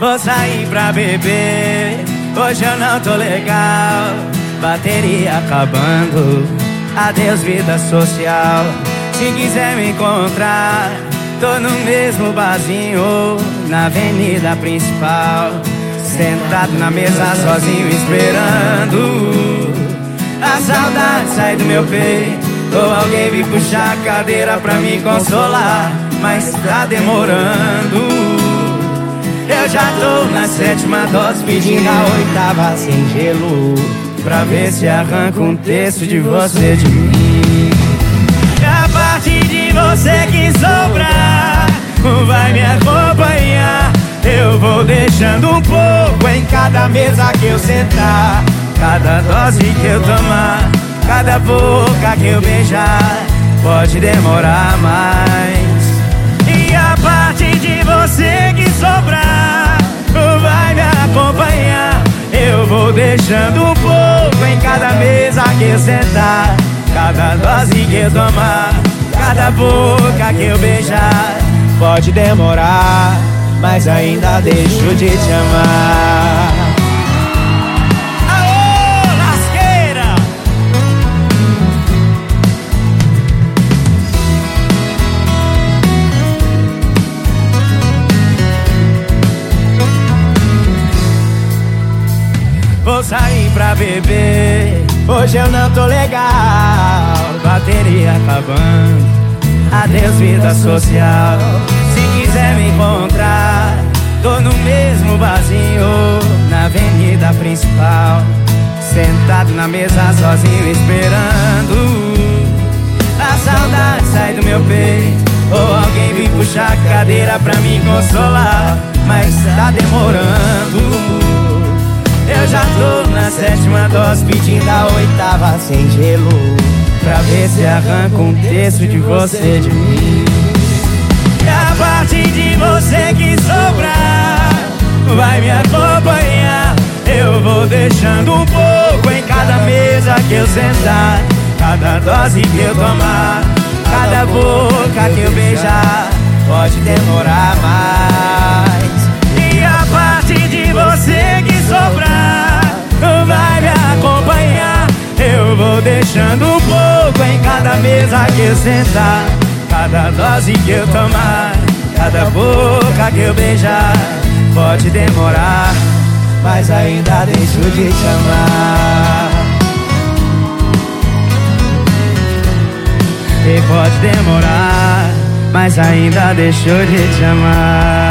Vou sair pra beber, hoje eu não tô legal. Bateria acabando, adeus vida social. Se quiser me encontrar, tô no mesmo barzinho, na avenida principal. Sentado na mesa sozinho esperando A saudade sai do meu peito Ou alguém vir puxar a cadeira pra me consolar Mas tá demorando eu já tô na sétima dose pedindo a oitava sem gelo Pra ver se arranca um terço de você de mim. A parte de você que sobrar Vai me acompanhar. Eu vou deixando um pouco em cada mesa que eu sentar Cada dose que eu tomar Cada boca que eu beijar. Pode demorar mais deixando um pouco em cada mesa que sentar Cada dose que eu tomar Cada boca que eu beijar. Pode demorar Mas ainda deixo de te amar sair pra beber. Hoje eu não tô legal. Bateria acabando. Adeus vida social. Se quiser me encontrar Tô no mesmo barzinho Na avenida principal. Sentado na mesa sozinho esperando. A saudade sai do meu peito. Ou alguém vir puxar a cadeira pra me consolar. Mas tá demorando eu já tô na sétima dose pedindo a oitava sem gelo Pra ver se arranca um terço de você de mim. E a parte de você que sobrar Vai me acompanhar. Eu vou deixando um pouco em cada mesa que eu sentar Cada dose que eu tomar Cada boca que eu beijar. Pode demorar mais deixando um pouco em cada mesa que sentar Cada dose que eu tomar Cada boca que eu beijar. Pode demorar Mas ainda deixo de te amar. E pode demorar Mas ainda deixo de te amar